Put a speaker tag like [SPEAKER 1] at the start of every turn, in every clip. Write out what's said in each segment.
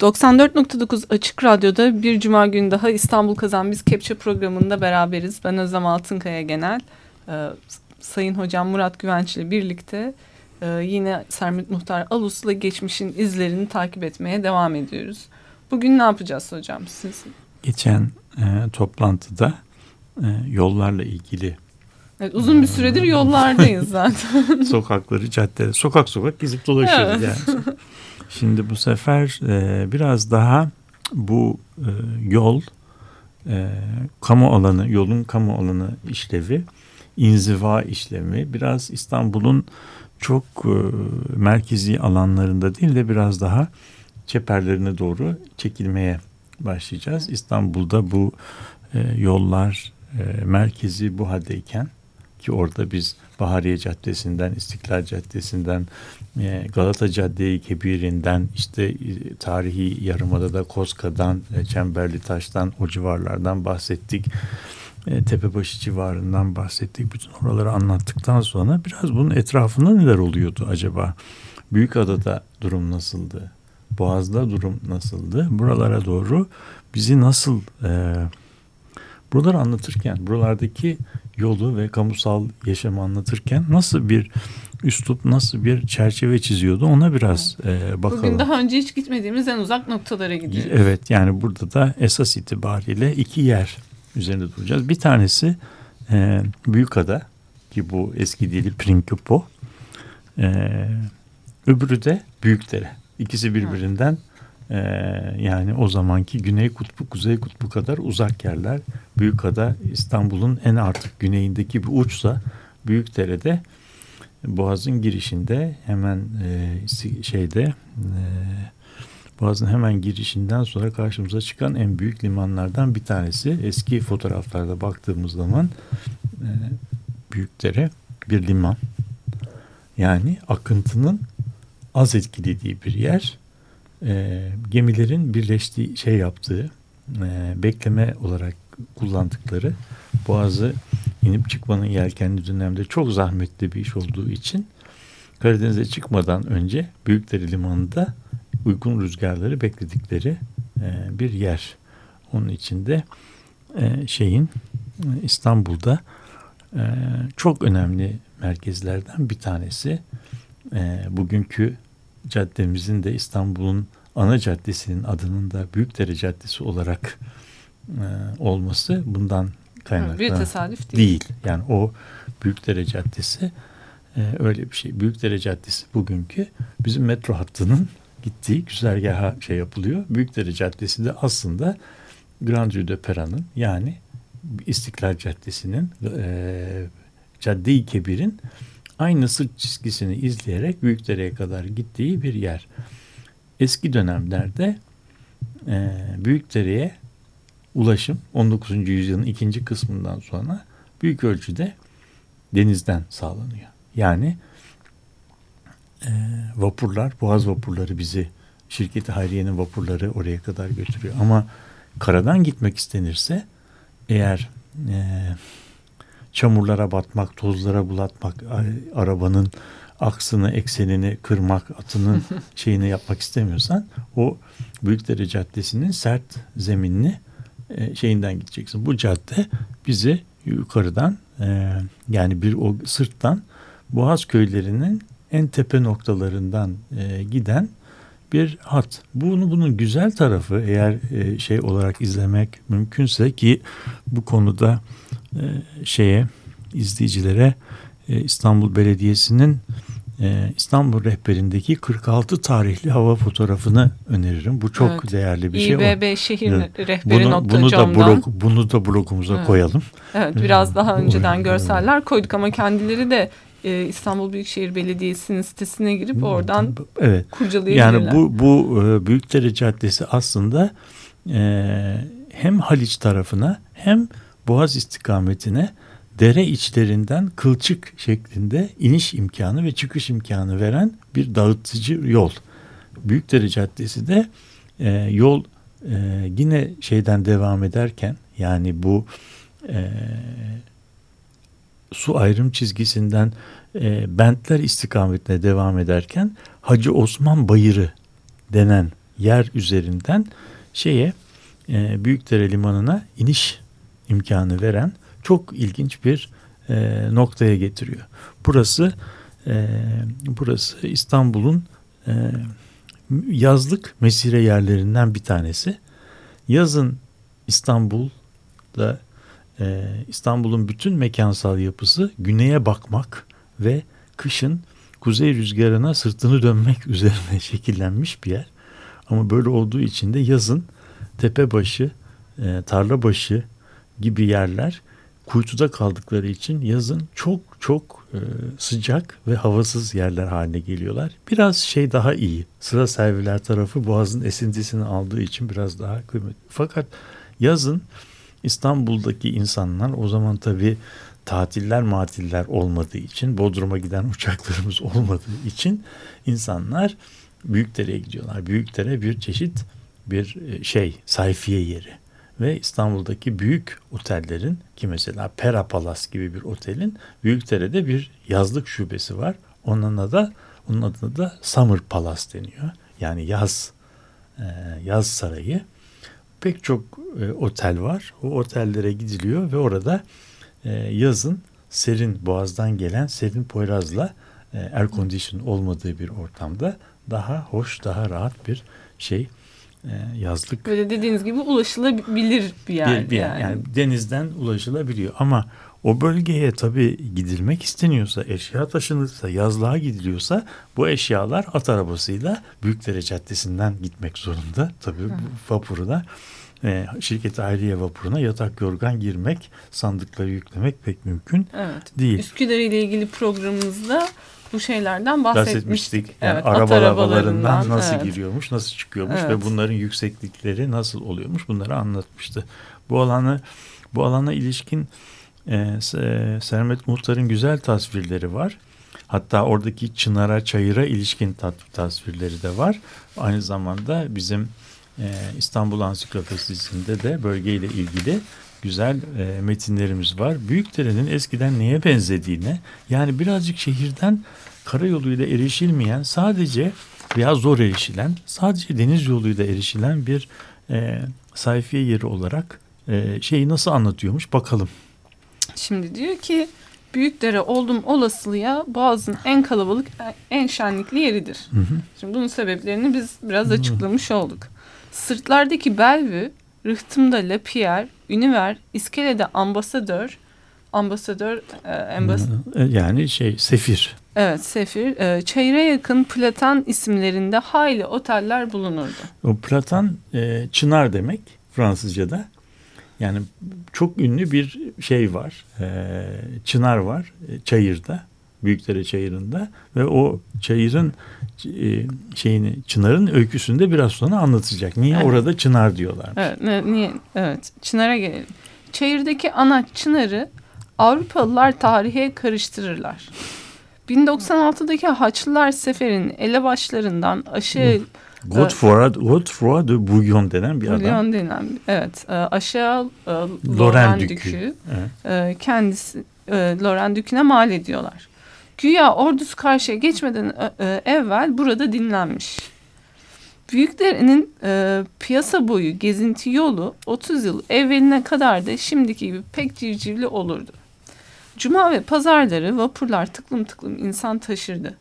[SPEAKER 1] 94.9 Açık Radyo'da bir cuma günü daha İstanbul Kazan Biz Kepçe programında beraberiz. Ben Özlem Altınkaya Genel. Ee, Sayın Hocam Murat Güvenç ile birlikte e, yine Sermet Muhtar Alus'la geçmişin izlerini takip etmeye devam ediyoruz. Bugün ne yapacağız hocam siz?
[SPEAKER 2] Geçen e, toplantıda e, yollarla ilgili
[SPEAKER 1] Evet, uzun bir süredir yollardayız zaten.
[SPEAKER 2] Sokakları, caddeleri, sokak sokak gezip dolaşıyoruz evet. yani. Şimdi bu sefer e, biraz daha bu e, yol, e, kamu alanı, yolun kamu alanı işlevi, inziva işlemi biraz İstanbul'un çok e, merkezi alanlarında değil de biraz daha çeperlerine doğru çekilmeye başlayacağız. İstanbul'da bu e, yollar e, merkezi bu haldeyken ki orada biz Bahariye Caddesi'nden, İstiklal Caddesi'nden, e, Galata Caddeyi Kebir'inden, işte e, tarihi Yarımada'da Kozka'dan, e, Çemberli Taş'tan, o civarlardan bahsettik. Tepebaşı civarından bahsettik. Bütün oraları anlattıktan sonra biraz bunun etrafında neler oluyordu acaba? Büyükada'da durum nasıldı? Boğaz'da durum nasıldı? Buralara doğru bizi nasıl e, buraları anlatırken, buralardaki yolu ve kamusal yaşamı anlatırken nasıl bir üslup, nasıl bir çerçeve çiziyordu ona biraz e, bakalım.
[SPEAKER 1] Bugün daha önce hiç gitmediğimiz en uzak noktalara gidiyoruz.
[SPEAKER 2] Evet yani burada da esas itibariyle iki yer üzerinde duracağız. Bir tanesi e, Büyükada ki bu eski dili Prinkupo. E, öbürü de Büyükdere. İkisi birbirinden ee, yani o zamanki Güney Kutbu, Kuzey Kutbu kadar uzak yerler. Büyükada İstanbul'un en artık güneyindeki bir uçsa Büyükdere'de Boğaz'ın girişinde hemen e, şeyde e, Boğaz'ın hemen girişinden sonra karşımıza çıkan en büyük limanlardan bir tanesi. Eski fotoğraflarda baktığımız zaman e, Büyükdere bir liman. Yani akıntının az etkilediği bir yer e, gemilerin birleştiği şey yaptığı e, bekleme olarak kullandıkları boğazı inip çıkmanın yelkenli dönemde çok zahmetli bir iş olduğu için Karadeniz'e çıkmadan önce Büyükdere Limanı'nda uygun rüzgarları bekledikleri e, bir yer. Onun içinde e, şeyin e, İstanbul'da e, çok önemli merkezlerden bir tanesi. E, bugünkü caddemizin de İstanbul'un ana caddesinin adının da Büyükdere Caddesi olarak e, olması bundan kaynaklı.
[SPEAKER 1] Bir tesadüf değil.
[SPEAKER 2] Değil. Yani o Büyükdere Caddesi e, öyle bir şey. Büyükdere Caddesi bugünkü bizim metro hattının gittiği güzergaha şey yapılıyor. Büyükdere Caddesi de aslında Grand Rue de Pera'nın yani İstiklal Caddesi'nin e, Cadde-i Kebir'in aynı sırt çizgisini izleyerek Büyükdere'ye kadar gittiği bir yer. Eski dönemlerde e, Büyükdere'ye ulaşım 19. yüzyılın ikinci kısmından sonra büyük ölçüde denizden sağlanıyor. Yani e, vapurlar, boğaz vapurları bizi şirketi Hayriye'nin vapurları oraya kadar götürüyor. Ama karadan gitmek istenirse eğer e, çamurlara batmak, tozlara bulatmak, arabanın aksını, eksenini kırmak, atının şeyini yapmak istemiyorsan o Büyükdere Caddesi'nin sert zeminini e, şeyinden gideceksin. Bu cadde bizi yukarıdan e, yani bir o sırttan Boğaz köylerinin en tepe noktalarından e, giden bir hat. Bunu bunun güzel tarafı eğer e, şey olarak izlemek mümkünse ki bu konuda e, şeye izleyicilere e, İstanbul Belediyesi'nin e, İstanbul rehberindeki 46 tarihli hava fotoğrafını öneririm. Bu çok evet. değerli bir şey.
[SPEAKER 1] İBB şehir evet. rehberi
[SPEAKER 2] bunu, bunu da blog, bunu da blogumuza evet. koyalım.
[SPEAKER 1] Evet biraz daha önceden görseller koyduk ama kendileri de e, İstanbul Büyükşehir Belediyesi'nin sitesine girip oradan evet. kurcalayabilirler.
[SPEAKER 2] Yani bu bu Büyükdere Caddesi aslında e, hem Haliç tarafına hem Boğaz istikametine dere içlerinden kılçık şeklinde iniş imkanı ve çıkış imkanı veren bir dağıtıcı yol. Büyükdere Caddesi de e, yol e, yine şeyden devam ederken yani bu e, su ayrım çizgisinden e, bentler istikametine devam ederken Hacı Osman Bayırı denen yer üzerinden şeye e, Büyükdere Limanı'na iniş imkanı veren çok ilginç bir e, noktaya getiriyor. Burası e, burası İstanbul'un e, yazlık mesire yerlerinden bir tanesi. Yazın İstanbul'da e, İstanbul'un bütün mekansal yapısı güneye bakmak ve kışın kuzey rüzgarına sırtını dönmek üzerine şekillenmiş bir yer. Ama böyle olduğu için de yazın tepebaşı, e, tarlabaşı gibi yerler kuytuda kaldıkları için yazın çok çok e, sıcak ve havasız yerler haline geliyorlar. Biraz şey daha iyi. Sıra serviler tarafı boğazın esintisini aldığı için biraz daha kıymetli. Fakat yazın İstanbul'daki insanlar o zaman tabii tatiller matiller olmadığı için Bodrum'a giden uçaklarımız olmadığı için insanlar Büyükdere'ye gidiyorlar. Büyükdere bir çeşit bir e, şey sayfiye yeri ve İstanbul'daki büyük otellerin ki mesela Pera Palace gibi bir otelin Büyükdere'de bir yazlık şubesi var. Onun da onun adına da Summer Palace deniyor. Yani yaz e, yaz sarayı. Pek çok e, otel var. O otellere gidiliyor ve orada e, yazın serin boğazdan gelen serin Poyraz'la air condition olmadığı bir ortamda daha hoş, daha rahat bir şey e, yazlık.
[SPEAKER 1] Böyle dediğiniz gibi ulaşılabilir bir yer.
[SPEAKER 2] Bir, bir yani. yani denizden ulaşılabiliyor ama o bölgeye tabii gidilmek isteniyorsa, eşya taşınırsa, yazlığa gidiliyorsa bu eşyalar at arabasıyla Büyükdere Caddesi'nden gitmek zorunda. Tabii Hı. vapuru da e, şirket aileye vapuruna yatak yorgan girmek, sandıkları yüklemek pek mümkün
[SPEAKER 1] evet.
[SPEAKER 2] değil.
[SPEAKER 1] Üsküdar ile ilgili programımızda bu şeylerden bahsetmiştik. bahsetmiştik.
[SPEAKER 2] Yani evet, araba arabalarından nasıl evet. giriyormuş, nasıl çıkıyormuş evet. ve bunların yükseklikleri nasıl oluyormuş bunları anlatmıştı. Bu alanı bu alana ilişkin e, e, Sermet Muhtar'ın güzel tasvirleri var. Hatta oradaki çınara, çayıra ilişkin tasvirleri de var. Aynı zamanda bizim e, İstanbul Ansiklopedisi'nde de bölgeyle ilgili güzel e, metinlerimiz var. Büyükdere'nin eskiden neye benzediğine yani birazcık şehirden karayoluyla erişilmeyen sadece veya zor erişilen sadece deniz yoluyla erişilen bir e, sayfiye yeri olarak e, şeyi nasıl anlatıyormuş bakalım.
[SPEAKER 1] Şimdi diyor ki Büyükdere oldum olasılığa Boğaz'ın en kalabalık en şenlikli yeridir. Hı hı. Şimdi bunun sebeplerini biz biraz açıklamış olduk. Sırtlardaki Bellevue Rıhtımda Lapierre, Üniver, İskele'de ambasadör, ambasadör, e, ambas
[SPEAKER 2] e, yani şey sefir.
[SPEAKER 1] Evet sefir. E, çayıra yakın Platan isimlerinde hayli oteller bulunurdu.
[SPEAKER 2] O Platan e, çınar demek Fransızca'da. Yani çok ünlü bir şey var. E, çınar var e, çayırda. Büyükdere Çayırı'nda ve o çayırın şeyini Çınar'ın öyküsünde biraz sonra anlatacak. Niye evet. orada Çınar diyorlar?
[SPEAKER 1] Evet, niye? Evet, Çınar'a gelelim. Çayır'daki ana Çınar'ı Avrupalılar tarihe karıştırırlar. 1096'daki Haçlılar Seferi'nin elebaşlarından aşağı
[SPEAKER 2] Godefroy, Godefroy de Bouillon denen bir
[SPEAKER 1] Bouillon
[SPEAKER 2] adam.
[SPEAKER 1] Bouillon denen evet e, aşağı e, Loren Dükü evet. kendisi Loren Dükü'ne mal ediyorlar. Güya ordusu karşıya geçmeden e, evvel burada dinlenmiş. Büyüklerin e, piyasa boyu gezinti yolu 30 yıl evveline kadar da şimdiki gibi pek civcivli olurdu. Cuma ve pazarları vapurlar tıklım tıklım insan taşırdı.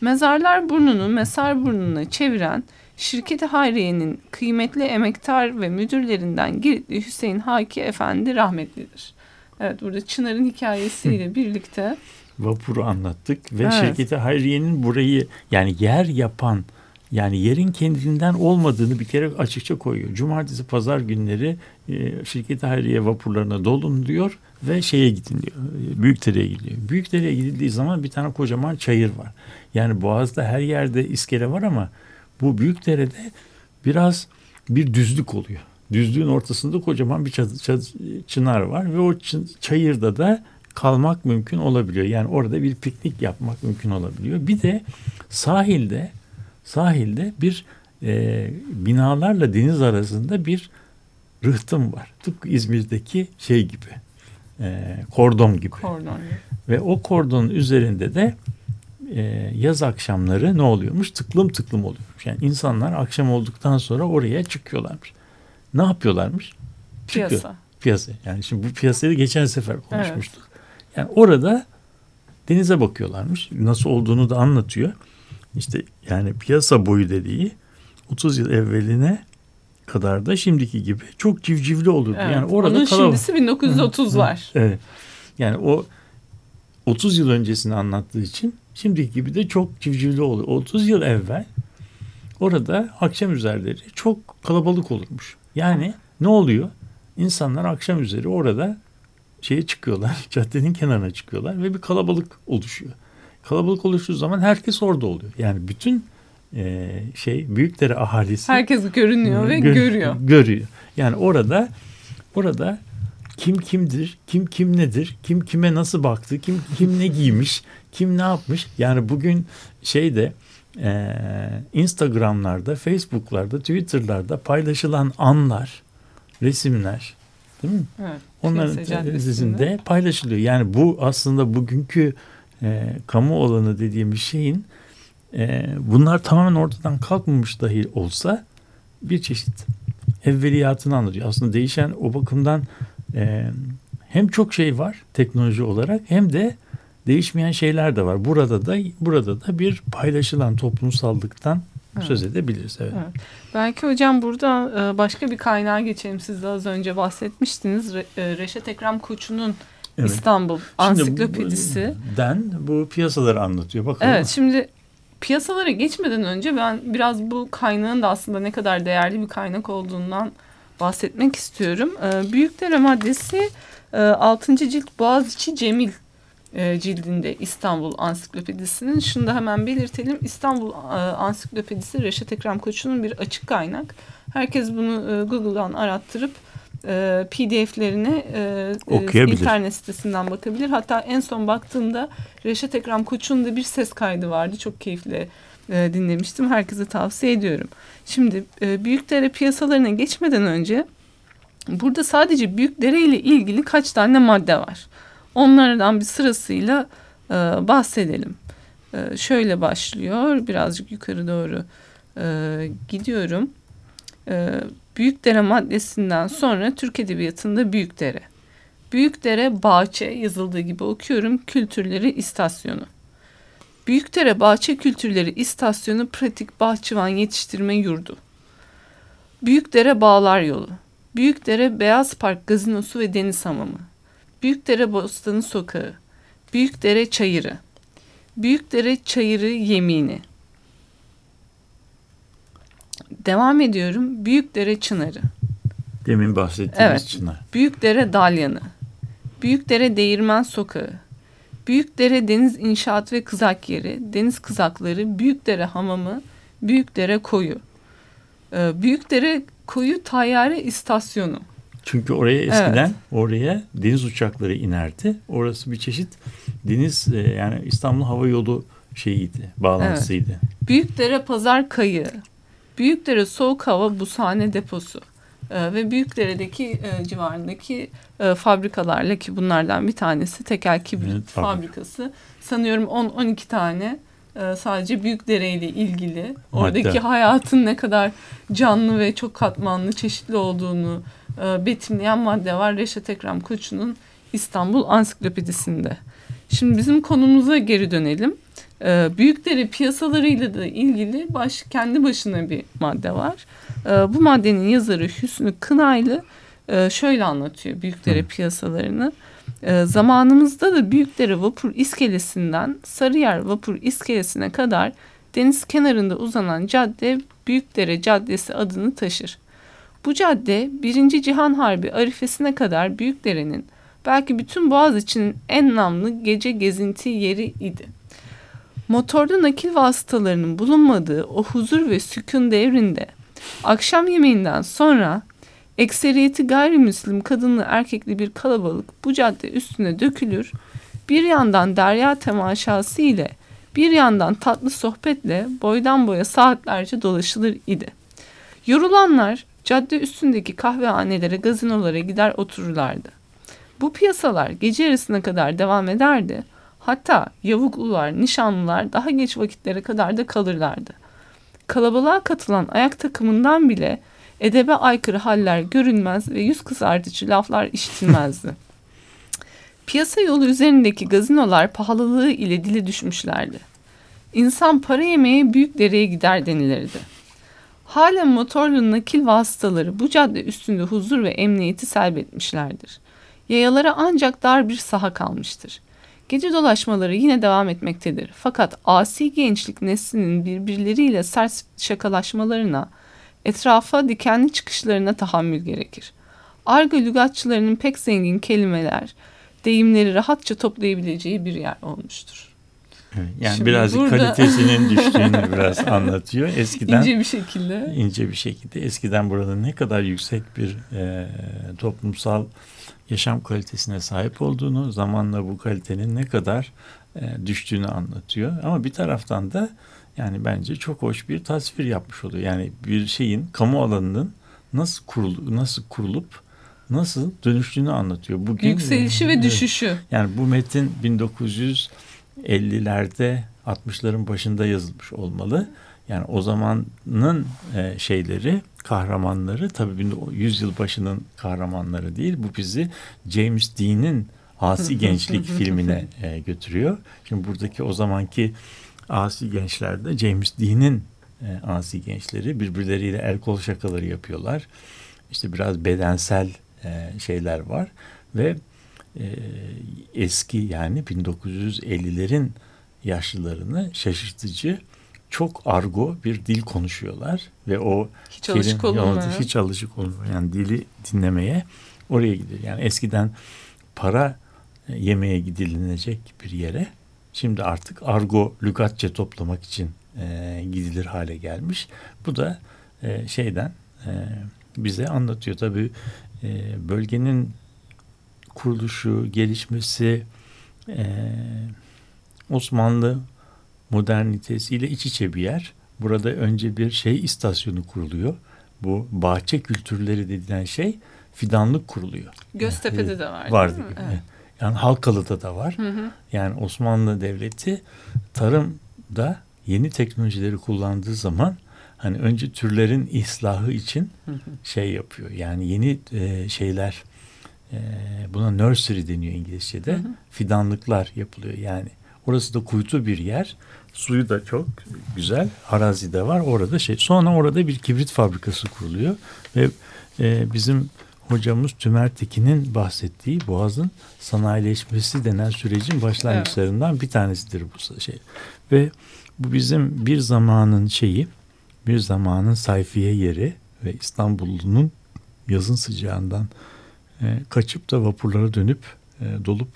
[SPEAKER 1] Mezarlar burnunu mesar burnuna çeviren şirketi Hayriye'nin kıymetli emektar ve müdürlerinden Giritli Hüseyin Haki Efendi rahmetlidir. Evet burada Çınar'ın hikayesiyle birlikte
[SPEAKER 2] vapuru anlattık ve evet. şirketi Hayriye'nin burayı yani yer yapan yani yerin kendinden olmadığını bir kere açıkça koyuyor. Cumartesi pazar günleri e, şirketi Hayriye vapurlarına dolun diyor ve şeye gidin diyor. E, Büyükdere'ye gidiyor. Büyükdere'ye gidildiği zaman bir tane kocaman çayır var. Yani Boğaz'da her yerde iskele var ama bu Büyükdere'de biraz bir düzlük oluyor. Düzlüğün ortasında kocaman bir çınar var ve o çayırda da kalmak mümkün olabiliyor. Yani orada bir piknik yapmak mümkün olabiliyor. Bir de sahilde sahilde bir e, binalarla deniz arasında bir rıhtım var. Tıpkı İzmir'deki şey gibi. E, kordon gibi.
[SPEAKER 1] Kordon.
[SPEAKER 2] Ve o kordonun üzerinde de e, yaz akşamları ne oluyormuş? Tıklım tıklım oluyormuş. Yani insanlar akşam olduktan sonra oraya çıkıyorlarmış. Ne yapıyorlarmış?
[SPEAKER 1] Çıkıyor. Piyasa.
[SPEAKER 2] Piyasa. Yani şimdi bu piyasayı geçen sefer konuşmuştuk. Evet. Yani orada denize bakıyorlarmış. Nasıl olduğunu da anlatıyor. İşte yani piyasa boyu dediği 30 yıl evveline kadar da şimdiki gibi çok civcivli olurdu.
[SPEAKER 1] Evet,
[SPEAKER 2] yani orada
[SPEAKER 1] onun kalabalık. şimdisi 1930 var.
[SPEAKER 2] Evet. Yani o 30 yıl öncesini anlattığı için şimdiki gibi de çok civcivli oluyor. 30 yıl evvel orada akşam üzerleri çok kalabalık olurmuş. Yani ne oluyor? İnsanlar akşam üzeri orada şeye çıkıyorlar, caddenin kenarına çıkıyorlar ve bir kalabalık oluşuyor. Kalabalık oluştuğu zaman herkes orada oluyor. Yani bütün e, şey Büyükdere ahalisi
[SPEAKER 1] herkes görünüyor ve gö- görüyor.
[SPEAKER 2] Görüyor. Yani orada orada kim kimdir, kim kim nedir, kim kime nasıl baktı, kim kim ne giymiş, kim ne yapmış. Yani bugün şeyde e, Instagram'larda, Facebook'larda, Twitter'larda paylaşılan anlar, resimler değil mi?
[SPEAKER 1] Evet.
[SPEAKER 2] Onların dizisinde paylaşılıyor. Yani bu aslında bugünkü e, kamu alanı dediğimiz şeyin e, bunlar tamamen ortadan kalkmamış dahi olsa bir çeşit evveliyatını anlatıyor. Aslında değişen o bakımdan e, hem çok şey var teknoloji olarak hem de değişmeyen şeyler de var. Burada da burada da bir paylaşılan toplumsallıktan evet. söz edebiliriz. Evet. evet.
[SPEAKER 1] Belki hocam burada e, başka bir kaynağa geçelim. Siz de az önce bahsetmiştiniz. E, Reşat Ekrem Koçu'nun evet. İstanbul Ansiklopedisi.
[SPEAKER 2] Bu, den bu piyasaları anlatıyor. Bakalım.
[SPEAKER 1] Evet şimdi piyasalara geçmeden önce ben biraz bu kaynağın da aslında ne kadar değerli bir kaynak olduğundan bahsetmek istiyorum. E, Büyükdere maddesi 6. cilt Boğaziçi Cemil e, cildinde İstanbul Ansiklopedisi'nin. Şunu da hemen belirtelim. İstanbul e, Ansiklopedisi Reşat Ekrem Koçu'nun bir açık kaynak. Herkes bunu e, Google'dan arattırıp e, PDF'lerine e, internet sitesinden bakabilir. Hatta en son baktığımda Reşat Ekrem Koç'un da bir ses kaydı vardı. Çok keyifli e, dinlemiştim. Herkese tavsiye ediyorum. Şimdi e, Büyükdere piyasalarına geçmeden önce burada sadece Büyükdere ile ilgili kaç tane madde var? Onlardan bir sırasıyla e, bahsedelim. E, şöyle başlıyor. Birazcık yukarı doğru e, gidiyorum. E, Büyükdere maddesinden sonra Türk Edebiyatı'nda Büyükdere. Büyükdere Bahçe yazıldığı gibi okuyorum. Kültürleri istasyonu. Büyükdere Bahçe Kültürleri İstasyonu Pratik Bahçıvan Yetiştirme Yurdu. Büyükdere Bağlar Yolu. Büyükdere Beyaz Park Gazinosu ve Deniz Hamamı. Büyükdere Bostanı Sokağı, Büyükdere Çayırı, Büyükdere Çayırı Yemini. Devam ediyorum. Büyükdere Çınarı.
[SPEAKER 2] Demin bahsettiğimiz evet. Çınar.
[SPEAKER 1] Büyükdere Dalyanı. Büyükdere Değirmen Sokağı. Büyükdere Deniz İnşaat ve Kızak Yeri, Deniz Kızakları, Büyükdere Hamamı, Büyükdere Koyu. Ee, Büyükdere Koyu Tayyare İstasyonu.
[SPEAKER 2] Çünkü oraya eskiden evet. oraya deniz uçakları inerdi. Orası bir çeşit deniz e, yani İstanbul Hava Yolu şeyiydi, bağlantısıydı.
[SPEAKER 1] Evet. Büyükdere Pazar Kayı, Büyükdere Soğuk Hava Busane Deposu e, ve Büyükdere'deki e, civarındaki e, fabrikalarla ki bunlardan bir tanesi tekel kibrit evet, fabrikası. Sanıyorum 10-12 tane e, sadece Büyükdere ile ilgili oradaki Madde. hayatın ne kadar canlı ve çok katmanlı, çeşitli olduğunu e, betimleyen madde var Reşat Ekrem Koçu'nun İstanbul Ansiklopedisinde. Şimdi bizim konumuza geri dönelim. E, Büyükdere piyasalarıyla da ilgili baş, kendi başına bir madde var. E, bu maddenin yazarı Hüsnü Kınaylı e, şöyle anlatıyor Büyükdere piyasalarını. E, zamanımızda da Büyükdere Vapur İskelesi'nden Sarıyer Vapur İskelesi'ne kadar deniz kenarında uzanan cadde Büyükdere Caddesi adını taşır. Bu cadde Birinci Cihan Harbi arifesine kadar Büyükdere'nin belki bütün Boğaz için en namlı gece gezinti yeri idi. Motorlu nakil vasıtalarının bulunmadığı o huzur ve sükun devrinde akşam yemeğinden sonra ekseriyeti gayrimüslim kadınlı erkekli bir kalabalık bu cadde üstüne dökülür. Bir yandan derya temaşası ile bir yandan tatlı sohbetle boydan boya saatlerce dolaşılır idi. Yorulanlar cadde üstündeki kahvehanelere, gazinolara gider otururlardı. Bu piyasalar gece yarısına kadar devam ederdi. Hatta yavuklular, nişanlılar daha geç vakitlere kadar da kalırlardı. Kalabalığa katılan ayak takımından bile edebe aykırı haller görünmez ve yüz kızartıcı laflar işitilmezdi. Piyasa yolu üzerindeki gazinolar pahalılığı ile dili düşmüşlerdi. İnsan para yemeye büyük dereye gider denilirdi. Halen motorlu nakil vasıtaları bu cadde üstünde huzur ve emniyeti selbetmişlerdir. Yayalara ancak dar bir saha kalmıştır. Gece dolaşmaları yine devam etmektedir. Fakat asi gençlik neslinin birbirleriyle sert şakalaşmalarına, etrafa dikenli çıkışlarına tahammül gerekir. Argo lügatçılarının pek zengin kelimeler, deyimleri rahatça toplayabileceği bir yer olmuştur.
[SPEAKER 2] Yani Şimdi biraz burada... kalitesinin düştüğünü biraz anlatıyor. Eskiden
[SPEAKER 1] ince bir şekilde.
[SPEAKER 2] ince bir şekilde eskiden burada ne kadar yüksek bir e, toplumsal yaşam kalitesine sahip olduğunu, zamanla bu kalitenin ne kadar e, düştüğünü anlatıyor. Ama bir taraftan da yani bence çok hoş bir tasvir yapmış oluyor. Yani bir şeyin kamu alanının nasıl kurul nasıl kurulup nasıl dönüştüğünü anlatıyor.
[SPEAKER 1] Bugün yükselişi ve düşüşü.
[SPEAKER 2] Yani bu metin 1950'lerde 60'ların başında yazılmış olmalı. Yani o zamanın e, şeyleri, kahramanları tabii 100 yıl başının kahramanları değil. Bu bizi James Dean'in Asi Gençlik filmine e, götürüyor. Şimdi buradaki o zamanki asi gençlerde James Dean'in e, asi gençleri birbirleriyle el kol şakaları yapıyorlar. İşte biraz bedensel e, şeyler var ve e, eski yani 1950'lerin yaşlılarını şaşırtıcı çok argo bir dil konuşuyorlar ve o
[SPEAKER 1] hiç alışık olmayan
[SPEAKER 2] hiç alışık olmayan dili dinlemeye oraya gidiyor. Yani eskiden para e, yemeye gidilinecek bir yere şimdi artık argo lügatçe toplamak için e, gidilir hale gelmiş. Bu da e, şeyden e, bize anlatıyor. Tabii e, bölgenin kuruluşu, gelişmesi e, Osmanlı modernitesiyle iç içe bir yer. Burada önce bir şey istasyonu kuruluyor. Bu bahçe kültürleri dedilen şey fidanlık kuruluyor.
[SPEAKER 1] Göztepe'de yani, de var.
[SPEAKER 2] Vardı. Değil mi? Evet. Yani Halkalı'da da var. Hı hı. Yani Osmanlı Devleti tarımda yeni teknolojileri kullandığı zaman hani önce türlerin islahı için şey yapıyor. Yani yeni e, şeyler e, buna nursery deniyor İngilizce'de. Hı hı. Fidanlıklar yapılıyor. Yani orası da kuytu bir yer. Suyu da çok güzel. Arazi de var. Orada şey. Sonra orada bir kibrit fabrikası kuruluyor ve e, bizim hocamız Tümer Tekin'in bahsettiği Boğaz'ın sanayileşmesi denen sürecin başlangıçlarından evet. bir tanesidir bu şey. Ve bu bizim bir zamanın şeyi, bir zamanın sayfiye yeri ve İstanbul'un yazın sıcağından e, kaçıp da vapurlara dönüp e, dolup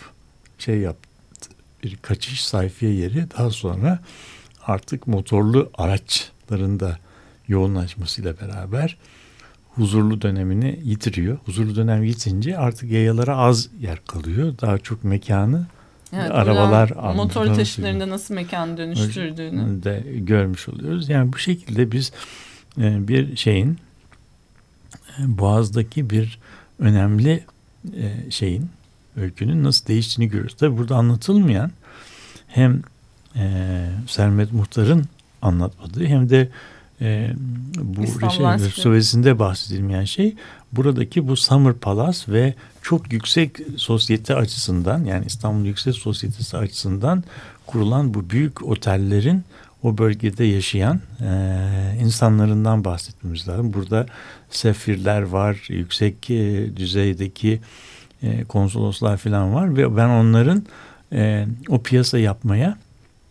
[SPEAKER 2] şey yaptı. Bir kaçış sayfiye yeri daha sonra artık motorlu araçların da yoğunlaşmasıyla beraber huzurlu dönemini yitiriyor. Huzurlu dönem yitince artık yayalara az yer kalıyor. Daha çok mekanı evet, arabalar
[SPEAKER 1] motor taşıtlarında nasıl mekan dönüştürdüğünü
[SPEAKER 2] de görmüş oluyoruz. Yani bu şekilde biz e, bir şeyin e, Boğaz'daki bir önemli e, şeyin öykünün nasıl değiştiğini görüyoruz. Tabi burada anlatılmayan hem Sermet Muhtar'ın anlatmadığı hem de e, bu şey, Sovyet'sinde bahsedilmeyen şey buradaki bu Summer Palace ve çok yüksek sosyete açısından yani İstanbul Yüksek Sosyetesi açısından kurulan bu büyük otellerin o bölgede yaşayan e, insanlarından bahsetmemiz lazım. Burada sefirler var, yüksek e, düzeydeki e, konsoloslar falan var ve ben onların e, o piyasa yapmaya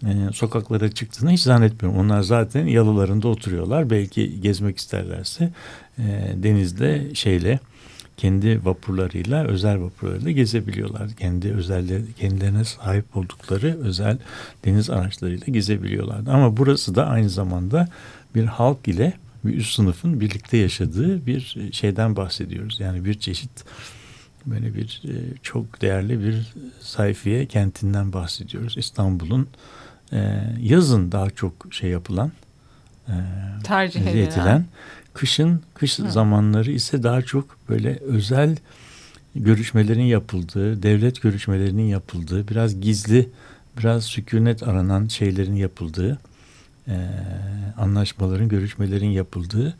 [SPEAKER 2] e, sokaklara çıktığını hiç zannetmiyorum. Onlar zaten yalılarında oturuyorlar. Belki gezmek isterlerse e, denizde şeyle kendi vapurlarıyla, özel vapurlarıyla gezebiliyorlar. Kendi özelleri, kendilerine sahip oldukları özel deniz araçlarıyla gezebiliyorlar. Ama burası da aynı zamanda bir halk ile bir üst sınıfın birlikte yaşadığı bir şeyden bahsediyoruz. Yani bir çeşit böyle bir e, çok değerli bir sayfiye kentinden bahsediyoruz. İstanbul'un e, yazın daha çok şey yapılan
[SPEAKER 1] e, tercih edilen.
[SPEAKER 2] Kışın kış Hı. zamanları ise daha çok böyle özel görüşmelerin yapıldığı, devlet görüşmelerinin yapıldığı, biraz gizli biraz sükunet aranan şeylerin yapıldığı, e, anlaşmaların, görüşmelerin yapıldığı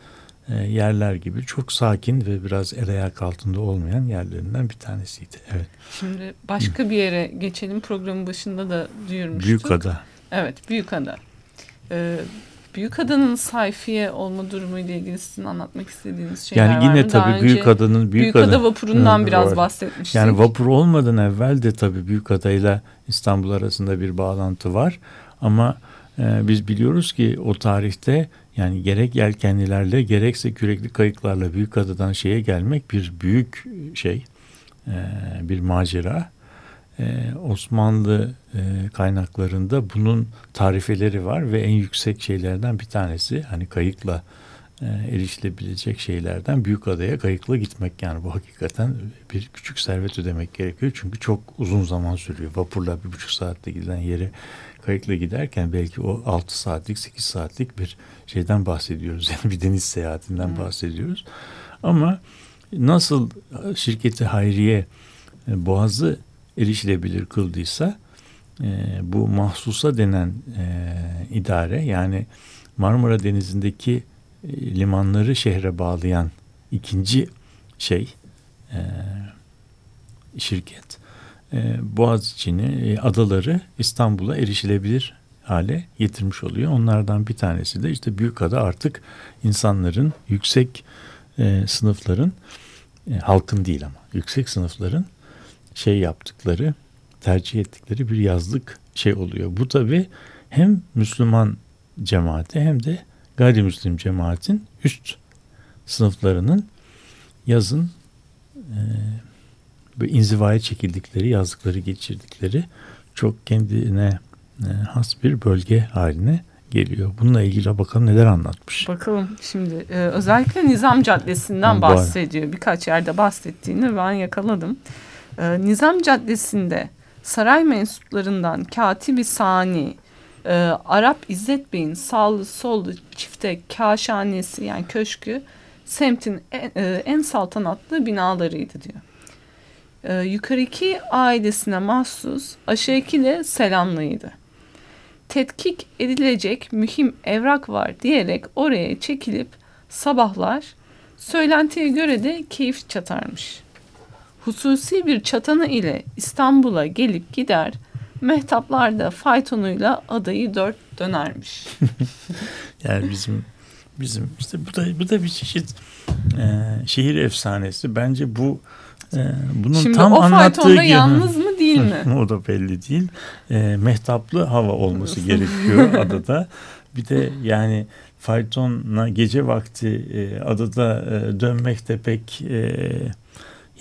[SPEAKER 2] e, yerler gibi çok sakin ve biraz el ayak altında olmayan yerlerinden bir tanesiydi. Evet.
[SPEAKER 1] Şimdi başka bir yere geçelim. Programın başında da duyurmuştuk.
[SPEAKER 2] Büyükada.
[SPEAKER 1] Evet, Büyükada. Ee, Büyükada'nın sayfiye olma durumu ile ilgili sizin anlatmak istediğiniz şeyler
[SPEAKER 2] yani yine
[SPEAKER 1] var mı?
[SPEAKER 2] tabii Büyükada'nın
[SPEAKER 1] Büyükada, Büyükada vapurundan Hı, biraz var. bahsetmiştik.
[SPEAKER 2] Yani vapur olmadan evvel de tabii Büyükada ile İstanbul arasında bir bağlantı var. Ama e, biz biliyoruz ki o tarihte yani gerek yelkenlilerle gerekse kürekli kayıklarla Büyükada'dan şeye gelmek bir büyük şey, e, bir macera. E, Osmanlı e, kaynaklarında bunun tarifeleri var ve en yüksek şeylerden bir tanesi hani kayıkla erişilebilecek şeylerden Büyükada'ya kayıkla gitmek yani bu hakikaten bir küçük servet ödemek gerekiyor çünkü çok uzun zaman sürüyor vapurla bir buçuk saatte giden yere kayıkla giderken belki o 6 saatlik 8 saatlik bir şeyden bahsediyoruz. Yani bir deniz seyahatinden hmm. bahsediyoruz. Ama nasıl şirketi Hayriye e, Boğaz'ı erişilebilir kıldıysa e, bu mahsusa denen e, idare yani Marmara Denizi'ndeki e, limanları şehre bağlayan ikinci şey e, şirket e, Boğaziçi'ni, e, adaları İstanbul'a erişilebilir hale getirmiş oluyor. Onlardan bir tanesi de işte Büyükada artık insanların yüksek e, sınıfların e, halkın değil ama yüksek sınıfların şey yaptıkları tercih ettikleri bir yazlık şey oluyor. Bu tabi hem Müslüman cemaati hem de gayrimüslim cemaatin üst sınıflarının yazın e, böyle inzivaya çekildikleri, yazdıkları geçirdikleri çok kendine e, has bir bölge haline geliyor. Bununla ilgili bakalım neler anlatmış.
[SPEAKER 1] Bakalım şimdi e, özellikle Nizam Caddesi'nden bahsediyor. Birkaç yerde bahsettiğini ben yakaladım. E, Nizam Caddesi'nde saray mensuplarından Katibi Sani, e, Arap İzzet Bey'in sağlı sollu çifte kaşhanesi yani köşkü semtin en, e, en saltanatlı binalarıydı diyor. E, yukarıki ailesine mahsus aşağıki de selamlıydı. Tetkik edilecek mühim evrak var diyerek oraya çekilip sabahlar söylentiye göre de keyif çatarmış. Hususi bir çatanı ile İstanbul'a gelip gider, mehtaplarda faytonuyla adayı dört dönermiş.
[SPEAKER 2] yani bizim bizim işte bu da bu da bir çeşit e, şehir efsanesi. Bence bu ee, bunun Şimdi tam anlattığı gibi,
[SPEAKER 1] yalnız mı değil mi?
[SPEAKER 2] o da belli değil. E, mehtaplı hava olması gerekiyor adada. Bir de yani faytonla gece vakti e, adada e, dönmek de pek e,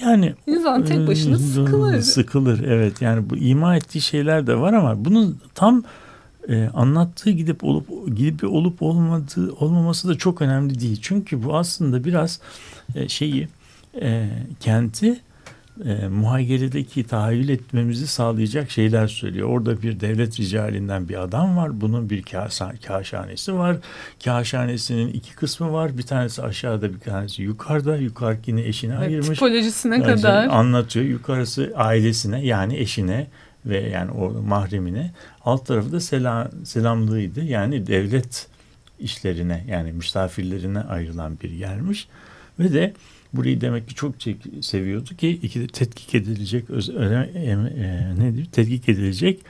[SPEAKER 2] yani
[SPEAKER 1] insan tek başına sıkılır.
[SPEAKER 2] Sıkılır evet. Yani bu ima ettiği şeyler de var ama bunun tam e, anlattığı gidip olup gidip olup olmadığı olmaması da çok önemli değil. Çünkü bu aslında biraz e, şeyi e, kenti e, muhayyeredeki tahayyül etmemizi sağlayacak şeyler söylüyor. Orada bir devlet ricalinden bir adam var. Bunun bir kaşhanesi var. Kaşhanesinin iki kısmı var. Bir tanesi aşağıda bir tanesi yukarıda. Yukarıkini eşine evet, ayırmış.
[SPEAKER 1] Tipolojisine yani kadar.
[SPEAKER 2] Anlatıyor. Yukarısı ailesine yani eşine ve yani o mahremine. Alt tarafı da selam, selamlığıydı. Yani devlet işlerine yani misafirlerine ayrılan bir yermiş. Ve de burayı demek ki çok seviyordu ki iki tetkik edilecek öz, öne, e, nedir? Tetkik edilecek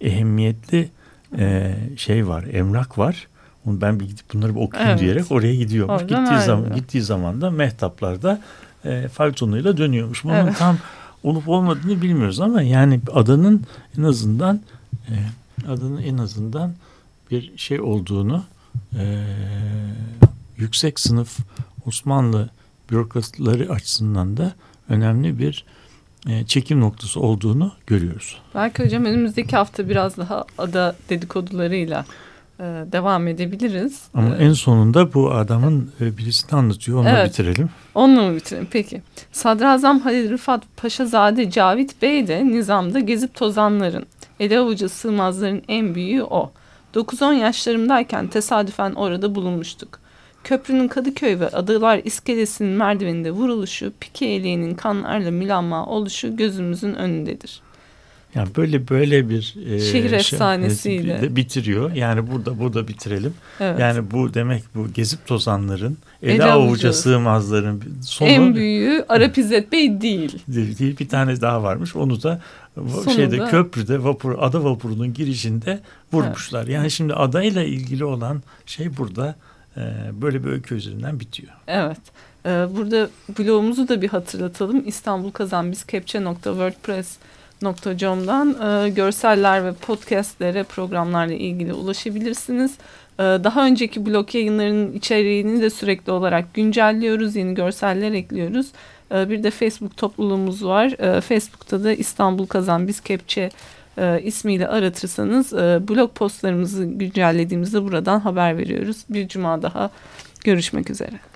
[SPEAKER 2] ehemmiyetli e, şey var, emrak var. Onu ben bir gidip bunları bir okuyayım evet. diyerek oraya gidiyormuş. Oradan gittiği zaman gittiği zaman da mehtaplarda e, faltonuyla dönüyormuş. Bunun evet. tam olup olmadığını bilmiyoruz ama yani adanın en azından e, adanın en azından bir şey olduğunu e, yüksek sınıf Osmanlı bürokratları açısından da önemli bir e, çekim noktası olduğunu görüyoruz.
[SPEAKER 1] Belki hocam önümüzdeki hafta biraz daha ada dedikodularıyla e, devam edebiliriz.
[SPEAKER 2] Ama ee, en sonunda bu adamın e, birisini anlatıyor. Onunla evet, bitirelim.
[SPEAKER 1] Mı bitirelim? Peki. Sadrazam Halil Rıfat Paşazade Cavit Bey de nizamda gezip tozanların, ele avucu sığmazların en büyüğü o. 9-10 yaşlarımdayken tesadüfen orada bulunmuştuk. Köprünün Kadıköy ve Adalar iskelesinin merdiveninde vuruluşu, pike eleğinin kanlarla milanma oluşu gözümüzün önündedir.
[SPEAKER 2] Yani böyle böyle bir
[SPEAKER 1] e, şehir efsanesiyle
[SPEAKER 2] de bitiriyor. Yani burada burada bitirelim. Evet. Yani bu demek bu gezip tozanların ele avuca sığmazların
[SPEAKER 1] sonu en büyüğü Arap İzzet Bey değil.
[SPEAKER 2] değil. Değil bir tane daha varmış. Onu da Sonunda, şeyde köprüde vapur ada vapurunun girişinde vurmuşlar. Evet. Yani şimdi adayla ilgili olan şey burada böyle bir öykü üzerinden bitiyor.
[SPEAKER 1] Evet. E, burada blogumuzu da bir hatırlatalım. İstanbul Kazan Biz Kepçe.wordpress.com'dan e, görseller ve podcastlere programlarla ilgili ulaşabilirsiniz. E, daha önceki blog yayınlarının içeriğini de sürekli olarak güncelliyoruz. Yeni görseller ekliyoruz. Bir de Facebook topluluğumuz var. Facebook'ta da İstanbul Kazan Biz Kepçe e, ismiyle aratırsanız e, blog postlarımızı güncellediğimizde buradan haber veriyoruz. Bir cuma daha görüşmek üzere.